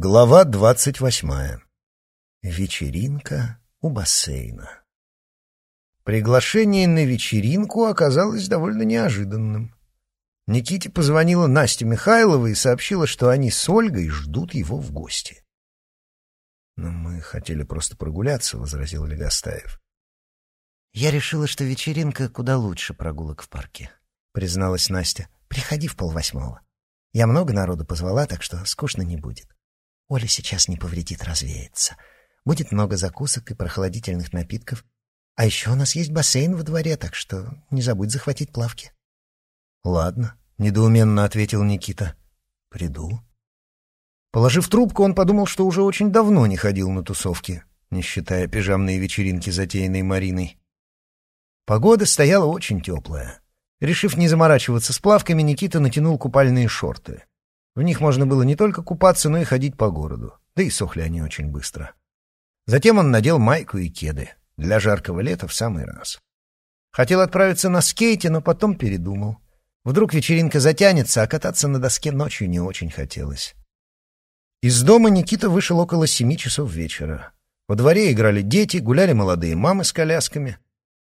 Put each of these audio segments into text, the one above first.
Глава двадцать восьмая. Вечеринка у бассейна. Приглашение на вечеринку оказалось довольно неожиданным. Никите позвонила Настя Михайлова и сообщила, что они с Ольгой ждут его в гости. «Но мы хотели просто прогуляться», — возразил Легостаев. «Я решила, что вечеринка куда лучше прогулок в парке», — призналась Настя. «Приходи в полвосьмого. Я много народу позвала, так что скучно не будет». Оля сейчас не повредит развеяться. Будет много закусок и прохладительных напитков. А еще у нас есть бассейн во дворе, так что не забудь захватить плавки. — Ладно, — недоуменно ответил Никита. — Приду. Положив трубку, он подумал, что уже очень давно не ходил на тусовки, не считая пижамные вечеринки, затеянной Мариной. Погода стояла очень теплая. Решив не заморачиваться с плавками, Никита натянул купальные шорты. В них можно было не только купаться, но и ходить по городу. Да и сохли они очень быстро. Затем он надел майку и кеды. Для жаркого лета в самый раз. Хотел отправиться на скейте, но потом передумал. Вдруг вечеринка затянется, а кататься на доске ночью не очень хотелось. Из дома Никита вышел около семи часов вечера. Во дворе играли дети, гуляли молодые мамы с колясками.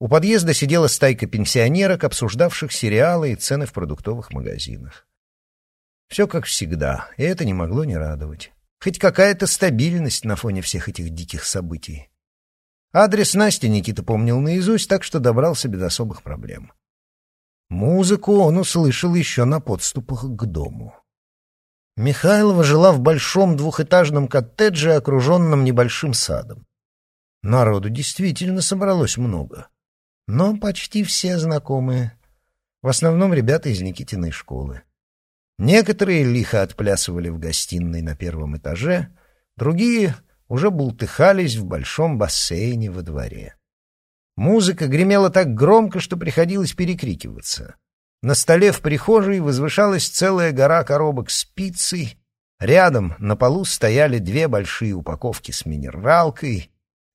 У подъезда сидела стайка пенсионерок, обсуждавших сериалы и цены в продуктовых магазинах. Все как всегда, и это не могло не радовать. Хоть какая-то стабильность на фоне всех этих диких событий. Адрес Насти Никита помнил наизусть, так что добрался без особых проблем. Музыку он услышал еще на подступах к дому. Михайлова жила в большом двухэтажном коттедже, окруженном небольшим садом. Народу действительно собралось много. Но почти все знакомые. В основном ребята из Никитиной школы. Некоторые лихо отплясывали в гостиной на первом этаже, другие уже бултыхались в большом бассейне во дворе. Музыка гремела так громко, что приходилось перекрикиваться. На столе в прихожей возвышалась целая гора коробок с пиццей. Рядом на полу стояли две большие упаковки с минералкой.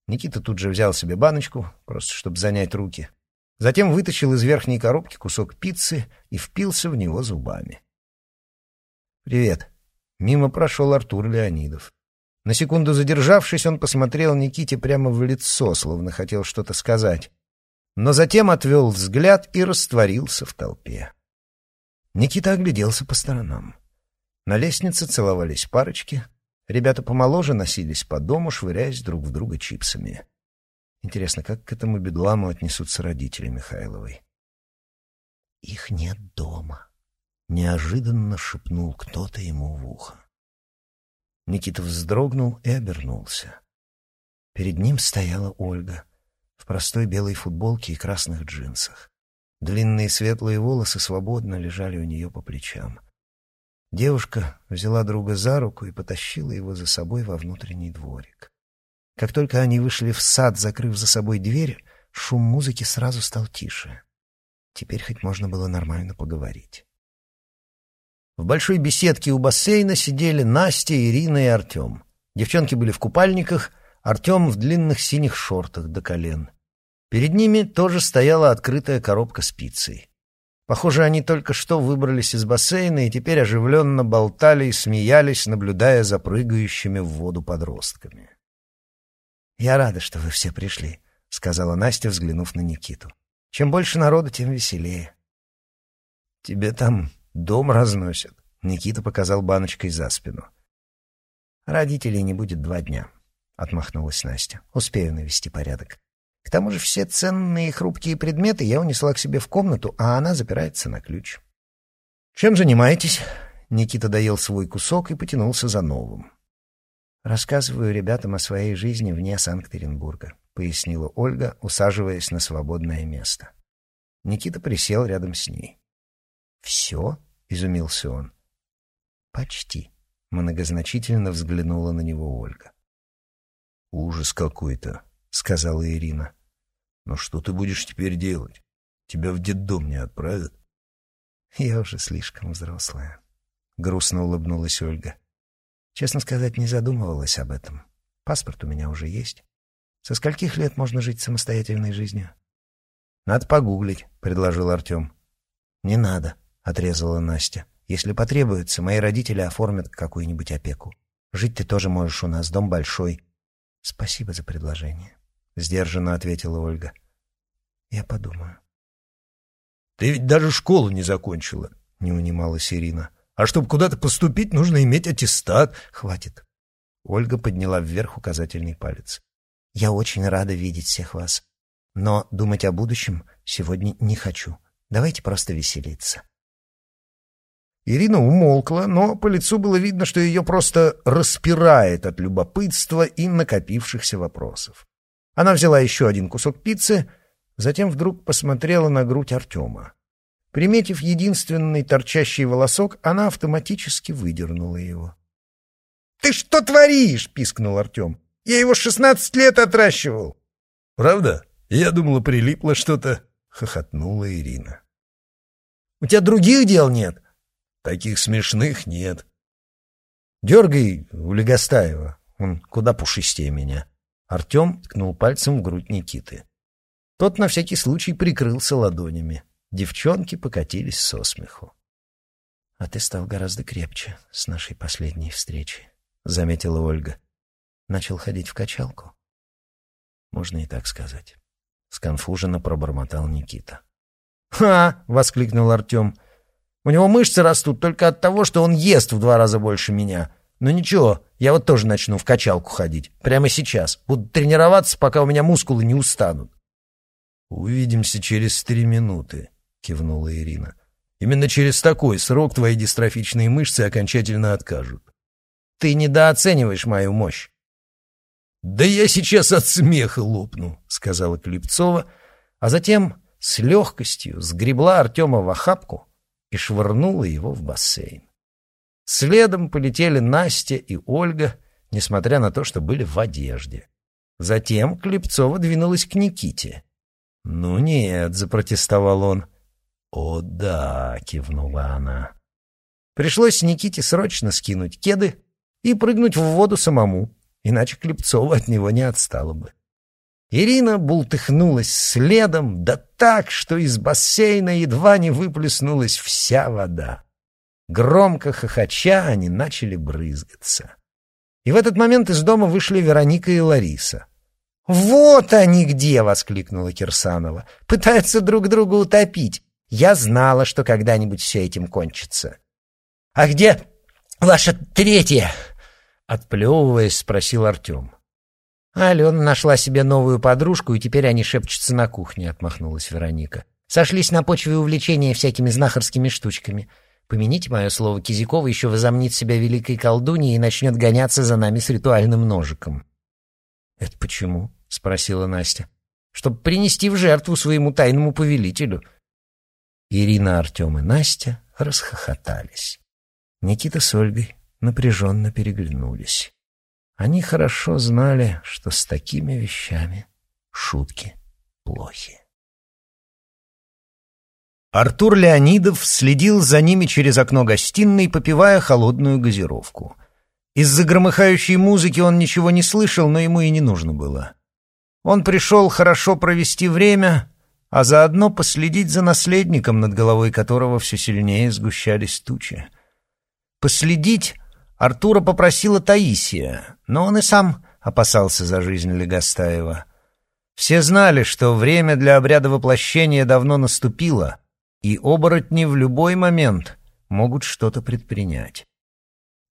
Никита тут же взял себе баночку, просто чтобы занять руки. Затем вытащил из верхней коробки кусок пиццы и впился в него зубами. «Привет». Мимо прошел Артур Леонидов. На секунду задержавшись, он посмотрел Никите прямо в лицо, словно хотел что-то сказать. Но затем отвел взгляд и растворился в толпе. Никита огляделся по сторонам. На лестнице целовались парочки. Ребята помоложе носились по дому, швыряясь друг в друга чипсами. Интересно, как к этому бедламу отнесутся родители Михайловой? «Их нет дома», неожиданно шепнул кто-то ему в ухо. Никита вздрогнул и обернулся. Перед ним стояла Ольга в простой белой футболке и красных джинсах. Длинные светлые волосы свободно лежали у нее по плечам. Девушка взяла друга за руку и потащила его за собой во внутренний дворик. Как только они вышли в сад, закрыв за собой дверь, шум музыки сразу стал тише. Теперь хоть можно было нормально поговорить. В большой беседке у бассейна сидели Настя, Ирина и Артем. Девчонки были в купальниках, Артем в длинных синих шортах до колен. Перед ними тоже стояла открытая коробка с пиццей. Похоже, они только что выбрались из бассейна и теперь оживленно болтали и смеялись, наблюдая за прыгающими в воду подростками. «Я рада, что вы все пришли», — сказала Настя, взглянув на Никиту. «Чем больше народу, тем веселее». «Тебе там Дом разносят. Никита показал баночкой за спину. Родителей не будет два дня, отмахнулась Настя. Успею навести порядок. К тому же все ценные и хрупкие предметы я унесла к себе в комнату, а она запирается на ключ. Чем занимаетесь? Никита доел свой кусок и потянулся за новым. Рассказываю ребятам о своей жизни вне Санкт-Петербурга, пояснила Ольга, усаживаясь на свободное место. Никита присел рядом с ней. «Все?» — изумился он. «Почти», — многозначительно взглянула на него Ольга. «Ужас какой-то», — сказала Ирина. «Но что ты будешь теперь делать? Тебя в детдом не отправят?» «Я уже слишком взрослая», — грустно улыбнулась Ольга. «Честно сказать, не задумывалась об этом. Паспорт у меня уже есть. Со скольких лет можно жить самостоятельной жизнью?» «Надо погуглить», — предложил Артем. «Не надо», — отрезала Настя. «Если потребуется, мои родители оформят какую-нибудь опеку. Жить ты тоже можешь у нас, дом большой. Спасибо за предложение, — сдержанно ответила Ольга. Я подумаю. Ты ведь даже школу не закончила, — не унималась Ирина. А чтобы куда-то поступить, нужно иметь аттестат. Хватит. Ольга подняла вверх указательный палец. Я очень рада видеть всех вас. Но думать о будущем сегодня не хочу. Давайте просто веселиться. Ирина умолкла, но по лицу было видно, что ее просто распирает от любопытства и накопившихся вопросов. Она взяла еще один кусок пиццы, затем вдруг посмотрела на грудь Артема. Приметив единственный торчащий волосок, она автоматически выдернула его. — Ты что творишь? — пискнул Артем. — Я его шестнадцать лет отращивал. — Правда? Я думала, прилипло что-то, — хохотнула Ирина. — У тебя других дел нет? Таких смешных нет. Дергай у Легостаева, он куда пушистее меня. Артем ткнул пальцем в грудь Никиты. Тот на всякий случай прикрылся ладонями. Девчонки покатились со смеху. — А ты стал гораздо крепче с нашей последней встречи, — заметила Ольга. Начал ходить в качалку. Можно и так сказать. Сконфуженно пробормотал Никита. «Ха!» — воскликнул Артем. У него мышцы растут только от того, что он ест в два раза больше меня. Но ничего, я вот тоже начну в качалку ходить. Прямо сейчас. Буду тренироваться, пока у меня мускулы не устанут. «Увидимся через три минуты», — кивнула Ирина. «Именно через такой срок твои дистрофичные мышцы окончательно откажут». «Ты недооцениваешь мою мощь». «Да я сейчас от смеха лопну», — сказала Клепцова, а затем с легкостью сгребла Артема в охапку и швырнула его в бассейн. Следом полетели Настя и Ольга, несмотря на то, что были в одежде. Затем Клепцова двинулась к Никите. «Ну нет», — запротестовал он. «О да», — кивнула она. Пришлось Никите срочно скинуть кеды и прыгнуть в воду самому, иначе Клепцова от него не отстала бы. Ирина бултыхнулась следом, да так, что из бассейна едва не выплеснулась вся вода. Громко хохоча они начали брызгаться. И в этот момент из дома вышли Вероника и Лариса. «Вот они где!» — воскликнула Кирсанова. «Пытаются друг друга утопить. Я знала, что когда-нибудь все этим кончится». «А где ваша третья?» — отплевываясь, спросил Артем. Алена нашла себе новую подружку, и теперь они шепчутся на кухне, — отмахнулась Вероника. Сошлись на почве увлечения всякими знахарскими штучками. Помяните мое слово, Кизякова еще возомнит себя великой колдуньей и начнет гоняться за нами с ритуальным ножиком. — Это почему? — спросила Настя. — Чтобы принести в жертву своему тайному повелителю. Ирина, Артем и Настя расхохотались. Никита с Ольгой напряженно переглянулись. Они хорошо знали, что с такими вещами шутки плохи. Артур Леонидов следил за ними через окно гостиной, попивая холодную газировку. Из-за громыхающей музыки он ничего не слышал, но ему и не нужно было. Он пришел хорошо провести время, а заодно последить за наследником, над головой которого все сильнее сгущались тучи. Последить Артура попросила Таисия, но он и сам опасался за жизнь Легостаева. Все знали, что время для обряда воплощения давно наступило, и оборотни в любой момент могут что-то предпринять.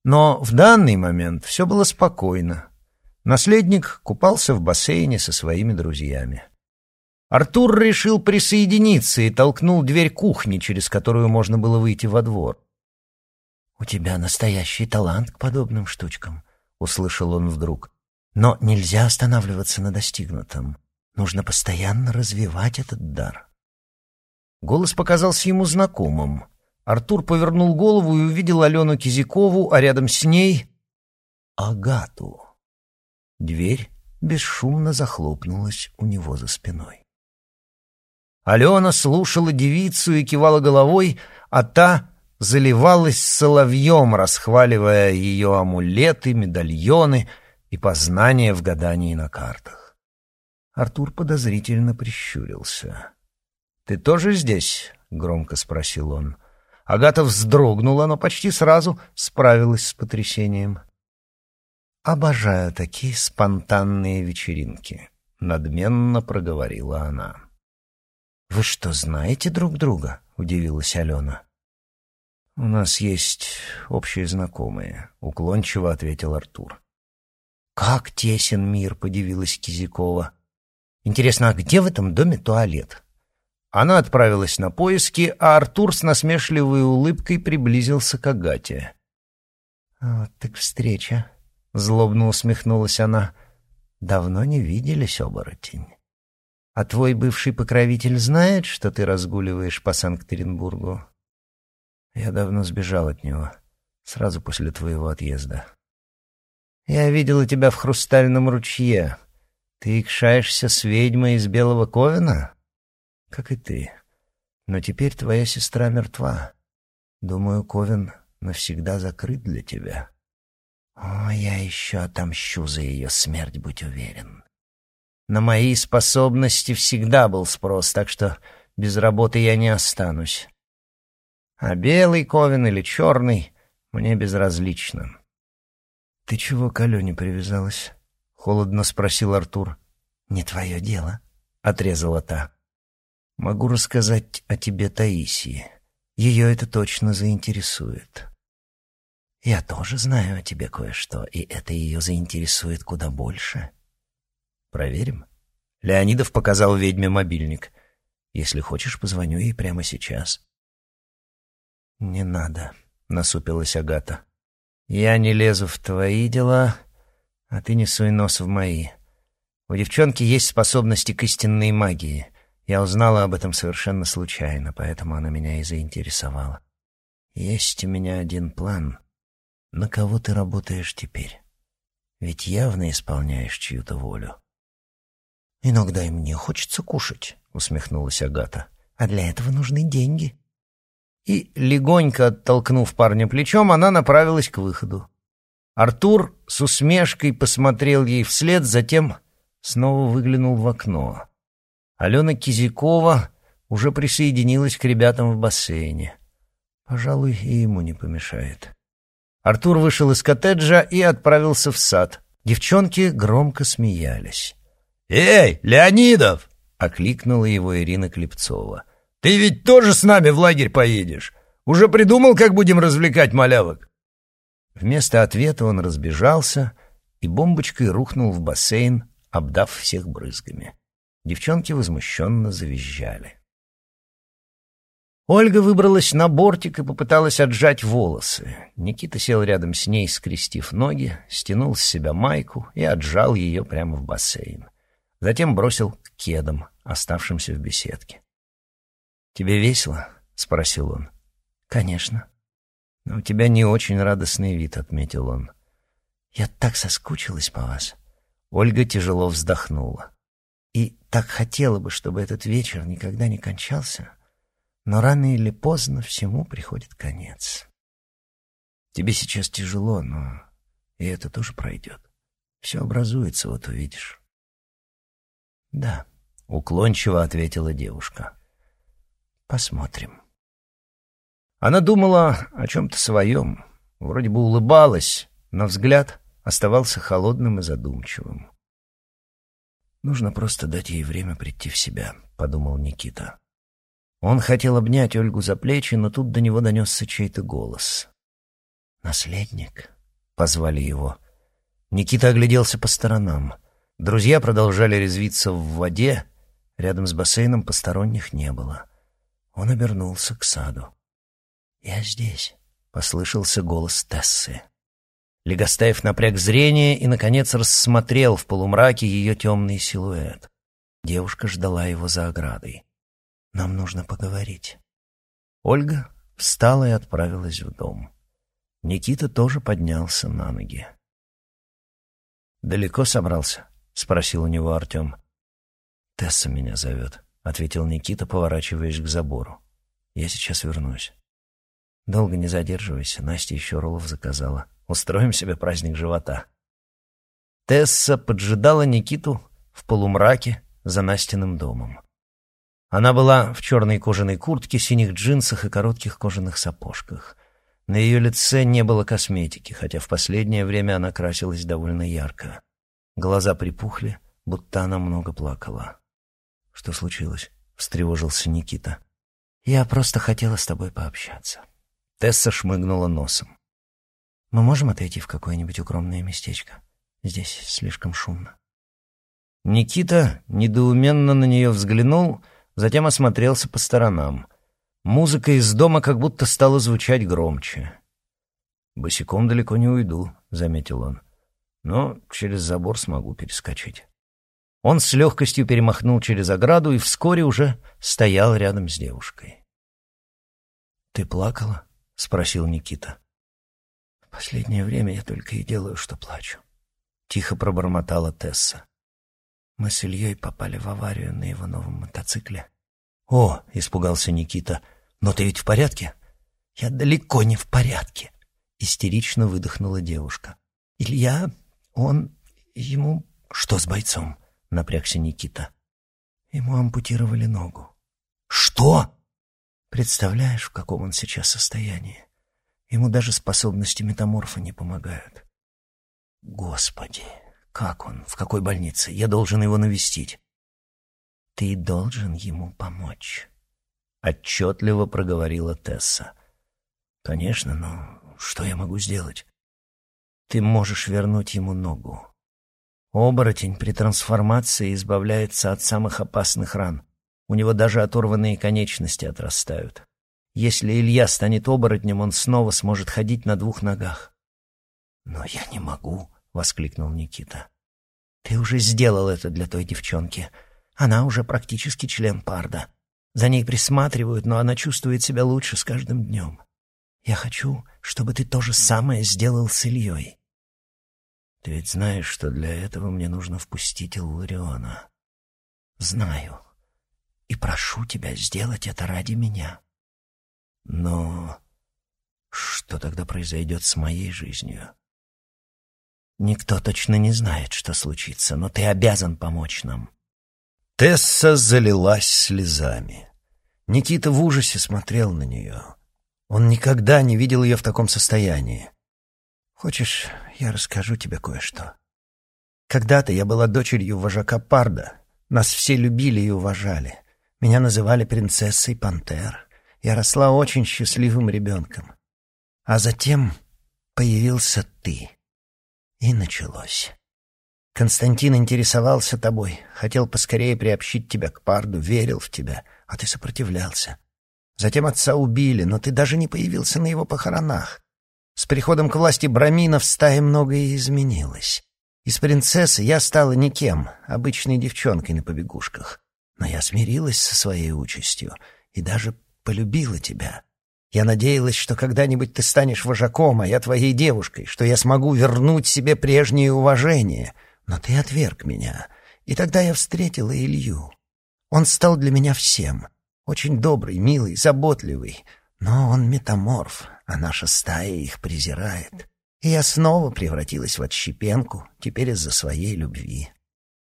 Но в данный момент все было спокойно. Наследник купался в бассейне со своими друзьями. Артур решил присоединиться и толкнул дверь кухни, через которую можно было выйти во двор. «У тебя настоящий талант к подобным штучкам», — услышал он вдруг. «Но нельзя останавливаться на достигнутом. Нужно постоянно развивать этот дар». Голос показался ему знакомым. Артур повернул голову и увидел Алену Кизякову, а рядом с ней — Агату. Дверь бесшумно захлопнулась у него за спиной. Алена слушала девицу и кивала головой, а та заливалась соловьем, расхваливая ее амулеты, медальоны и познания в гадании на картах. Артур подозрительно прищурился. «Ты тоже здесь?» — громко спросил он. Агата вздрогнула, но почти сразу справилась с потрясением. обожаю такие спонтанные вечеринки», — надменно проговорила она. «Вы что, знаете друг друга?» — удивилась Алена. «У нас есть общие знакомые», — уклончиво ответил Артур. «Как тесен мир!» — подивилась Кизякова. «Интересно, а где в этом доме туалет?» Она отправилась на поиски, а Артур с насмешливой улыбкой приблизился к Агате. «Вот так встреча», — злобно усмехнулась она. «Давно не виделись, оборотень. А твой бывший покровитель знает, что ты разгуливаешь по Санкт-Петербургу?» «Я давно сбежал от него, сразу после твоего отъезда». «Я видела тебя в Хрустальном ручье. Ты икшаешься с ведьмой из Белого Ковена?» как и ты. Но теперь твоя сестра мертва. Думаю, Ковен навсегда закрыт для тебя. О, я еще отомщу за ее смерть, будь уверен. На мои способности всегда был спрос, так что без работы я не останусь. А белый Ковен или черный мне безразлично. — Ты чего к Алене привязалась? — холодно спросил Артур. — Не твое дело, — отрезала та. Могу рассказать о тебе Таисии. Ее это точно заинтересует. Я тоже знаю о тебе кое-что, и это ее заинтересует куда больше. Проверим. Леонидов показал ведьме мобильник. Если хочешь, позвоню ей прямо сейчас. Не надо, насупилась Агата. Я не лезу в твои дела, а ты не суй нос в мои. У девчонки есть способности к истинной магии — я узнала об этом совершенно случайно, поэтому она меня и заинтересовала. Есть у меня один план. На кого ты работаешь теперь? Ведь явно исполняешь чью-то волю. «Иногда и мне хочется кушать», — усмехнулась Агата. «А для этого нужны деньги». И, легонько оттолкнув парня плечом, она направилась к выходу. Артур с усмешкой посмотрел ей вслед, затем снова выглянул в окно. Алена Кизякова уже присоединилась к ребятам в бассейне. Пожалуй, и ему не помешает. Артур вышел из коттеджа и отправился в сад. Девчонки громко смеялись. «Эй, Леонидов!» — окликнула его Ирина Клепцова. «Ты ведь тоже с нами в лагерь поедешь? Уже придумал, как будем развлекать малявок?» Вместо ответа он разбежался и бомбочкой рухнул в бассейн, обдав всех брызгами. Девчонки возмущенно завизжали. Ольга выбралась на бортик и попыталась отжать волосы. Никита сел рядом с ней, скрестив ноги, стянул с себя майку и отжал ее прямо в бассейн. Затем бросил к кедам, оставшимся в беседке. «Тебе весело?» — спросил он. «Конечно». «Но у тебя не очень радостный вид», — отметил он. «Я так соскучилась по вас». Ольга тяжело вздохнула. И так хотела бы, чтобы этот вечер никогда не кончался, но рано или поздно всему приходит конец. Тебе сейчас тяжело, но и это тоже пройдет. Все образуется, вот увидишь. Да, уклончиво ответила девушка. Посмотрим. Она думала о чем-то своем, вроде бы улыбалась, но взгляд оставался холодным и задумчивым. Нужно просто дать ей время прийти в себя, подумал Никита. Он хотел обнять Ольгу за плечи, но тут до него донесся чей-то голос. «Наследник?» — позвали его. Никита огляделся по сторонам. Друзья продолжали резвиться в воде. Рядом с бассейном посторонних не было. Он обернулся к саду. «Я здесь», — послышался голос Тессы. Легостаев напряг зрение и, наконец, рассмотрел в полумраке ее темный силуэт. Девушка ждала его за оградой. «Нам нужно поговорить». Ольга встала и отправилась в дом. Никита тоже поднялся на ноги. «Далеко собрался?» — спросил у него Артем. «Тесса меня зовет», — ответил Никита, поворачиваясь к забору. «Я сейчас вернусь». «Долго не задерживайся, Настя еще роллов заказала». Устроим себе праздник живота. Тесса поджидала Никиту в полумраке за Настиным домом. Она была в черной кожаной куртке, синих джинсах и коротких кожаных сапожках. На ее лице не было косметики, хотя в последнее время она красилась довольно ярко. Глаза припухли, будто она много плакала. «Что случилось?» — встревожился Никита. «Я просто хотела с тобой пообщаться». Тесса шмыгнула носом. «Мы можем отойти в какое-нибудь укромное местечко? Здесь слишком шумно». Никита недоуменно на нее взглянул, затем осмотрелся по сторонам. Музыка из дома как будто стала звучать громче. «Босиком далеко не уйду», — заметил он. «Но через забор смогу перескочить». Он с легкостью перемахнул через ограду и вскоре уже стоял рядом с девушкой. «Ты плакала?» — спросил Никита. «В последнее время я только и делаю, что плачу», — тихо пробормотала Тесса. Мы с Ильей попали в аварию на его новом мотоцикле. «О!» — испугался Никита. «Но ты ведь в порядке?» «Я далеко не в порядке!» — истерично выдохнула девушка. «Илья, он... ему...» «Что с бойцом?» — напрягся Никита. «Ему ампутировали ногу». «Что?» «Представляешь, в каком он сейчас состоянии? Ему даже способности метаморфа не помогают». «Господи!» Как он? В какой больнице? Я должен его навестить. Ты должен ему помочь. Отчетливо проговорила Тесса. Конечно, но что я могу сделать? Ты можешь вернуть ему ногу. Оборотень при трансформации избавляется от самых опасных ран. У него даже оторванные конечности отрастают. Если Илья станет оборотнем, он снова сможет ходить на двух ногах. Но я не могу, воскликнул Никита. «Ты уже сделал это для той девчонки. Она уже практически член парда. За ней присматривают, но она чувствует себя лучше с каждым днем. Я хочу, чтобы ты то же самое сделал с Ильей. Ты ведь знаешь, что для этого мне нужно впустить Иллариона. Знаю. И прошу тебя сделать это ради меня. Но что тогда произойдет с моей жизнью?» Никто точно не знает, что случится, но ты обязан помочь нам. Тесса залилась слезами. Никита в ужасе смотрел на нее. Он никогда не видел ее в таком состоянии. Хочешь, я расскажу тебе кое-что? Когда-то я была дочерью вожака Парда. Нас все любили и уважали. Меня называли принцессой Пантер. Я росла очень счастливым ребенком. А затем появился ты. И началось. Константин интересовался тобой, хотел поскорее приобщить тебя к Парду, верил в тебя, а ты сопротивлялся. Затем отца убили, но ты даже не появился на его похоронах. С приходом к власти Брамина в стае многое изменилось. Из принцессы я стала никем, обычной девчонкой на побегушках. Но я смирилась со своей участью и даже полюбила тебя. Я надеялась, что когда-нибудь ты станешь вожаком, а я твоей девушкой, что я смогу вернуть себе прежнее уважение. Но ты отверг меня, и тогда я встретила Илью. Он стал для меня всем. Очень добрый, милый, заботливый. Но он метаморф, а наша стая их презирает. И я снова превратилась в отщепенку, теперь из-за своей любви.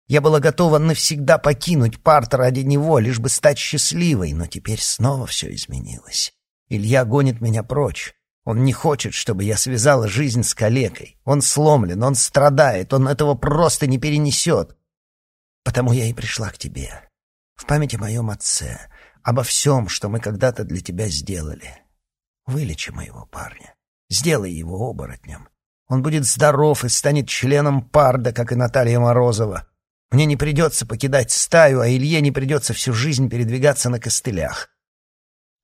Я была готова навсегда покинуть парт ради него, лишь бы стать счастливой, но теперь снова все изменилось. Илья гонит меня прочь. Он не хочет, чтобы я связала жизнь с калекой. Он сломлен, он страдает, он этого просто не перенесет. Потому я и пришла к тебе. В память о моем отце, обо всем, что мы когда-то для тебя сделали. Вылечи моего парня. Сделай его оборотнем. Он будет здоров и станет членом парда, как и Наталья Морозова. Мне не придется покидать стаю, а Илье не придется всю жизнь передвигаться на костылях.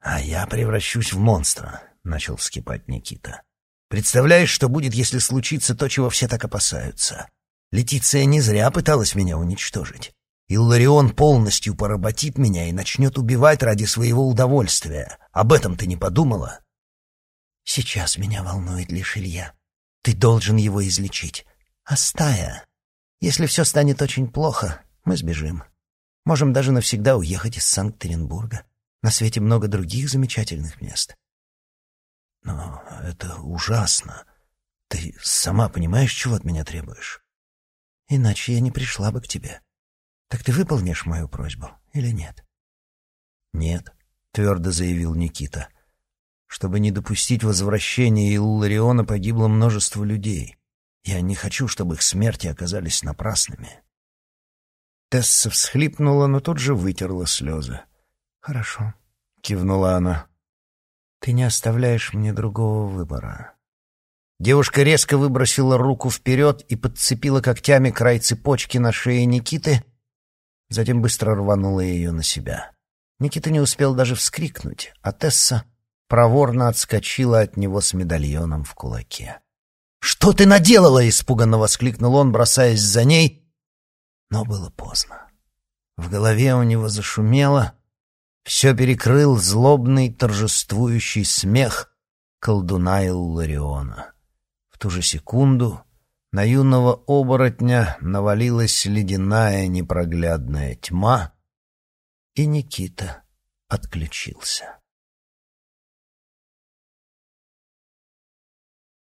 «А я превращусь в монстра», — начал вскипать Никита. «Представляешь, что будет, если случится то, чего все так опасаются? Летиция не зря пыталась меня уничтожить. Илларион полностью поработит меня и начнет убивать ради своего удовольствия. Об этом ты не подумала?» «Сейчас меня волнует лишь Илья. Ты должен его излечить. А стая? Если все станет очень плохо, мы сбежим. Можем даже навсегда уехать из Санкт-Петербурга. На свете много других замечательных мест. Но это ужасно. Ты сама понимаешь, чего от меня требуешь? Иначе я не пришла бы к тебе. Так ты выполнишь мою просьбу или нет? Нет, твердо заявил Никита. Чтобы не допустить возвращения Иллариона, погибло множество людей. Я не хочу, чтобы их смерти оказались напрасными. Тесса всхлипнула, но тут же вытерла слезы. «Хорошо», — кивнула она. «Ты не оставляешь мне другого выбора». Девушка резко выбросила руку вперед и подцепила когтями край цепочки на шее Никиты, затем быстро рванула ее на себя. Никита не успел даже вскрикнуть, а Тесса проворно отскочила от него с медальоном в кулаке. «Что ты наделала?» — испуганно воскликнул он, бросаясь за ней. Но было поздно. В голове у него зашумело, все перекрыл злобный торжествующий смех колдуна Иллариона. В ту же секунду на юного оборотня навалилась ледяная непроглядная тьма, и Никита отключился.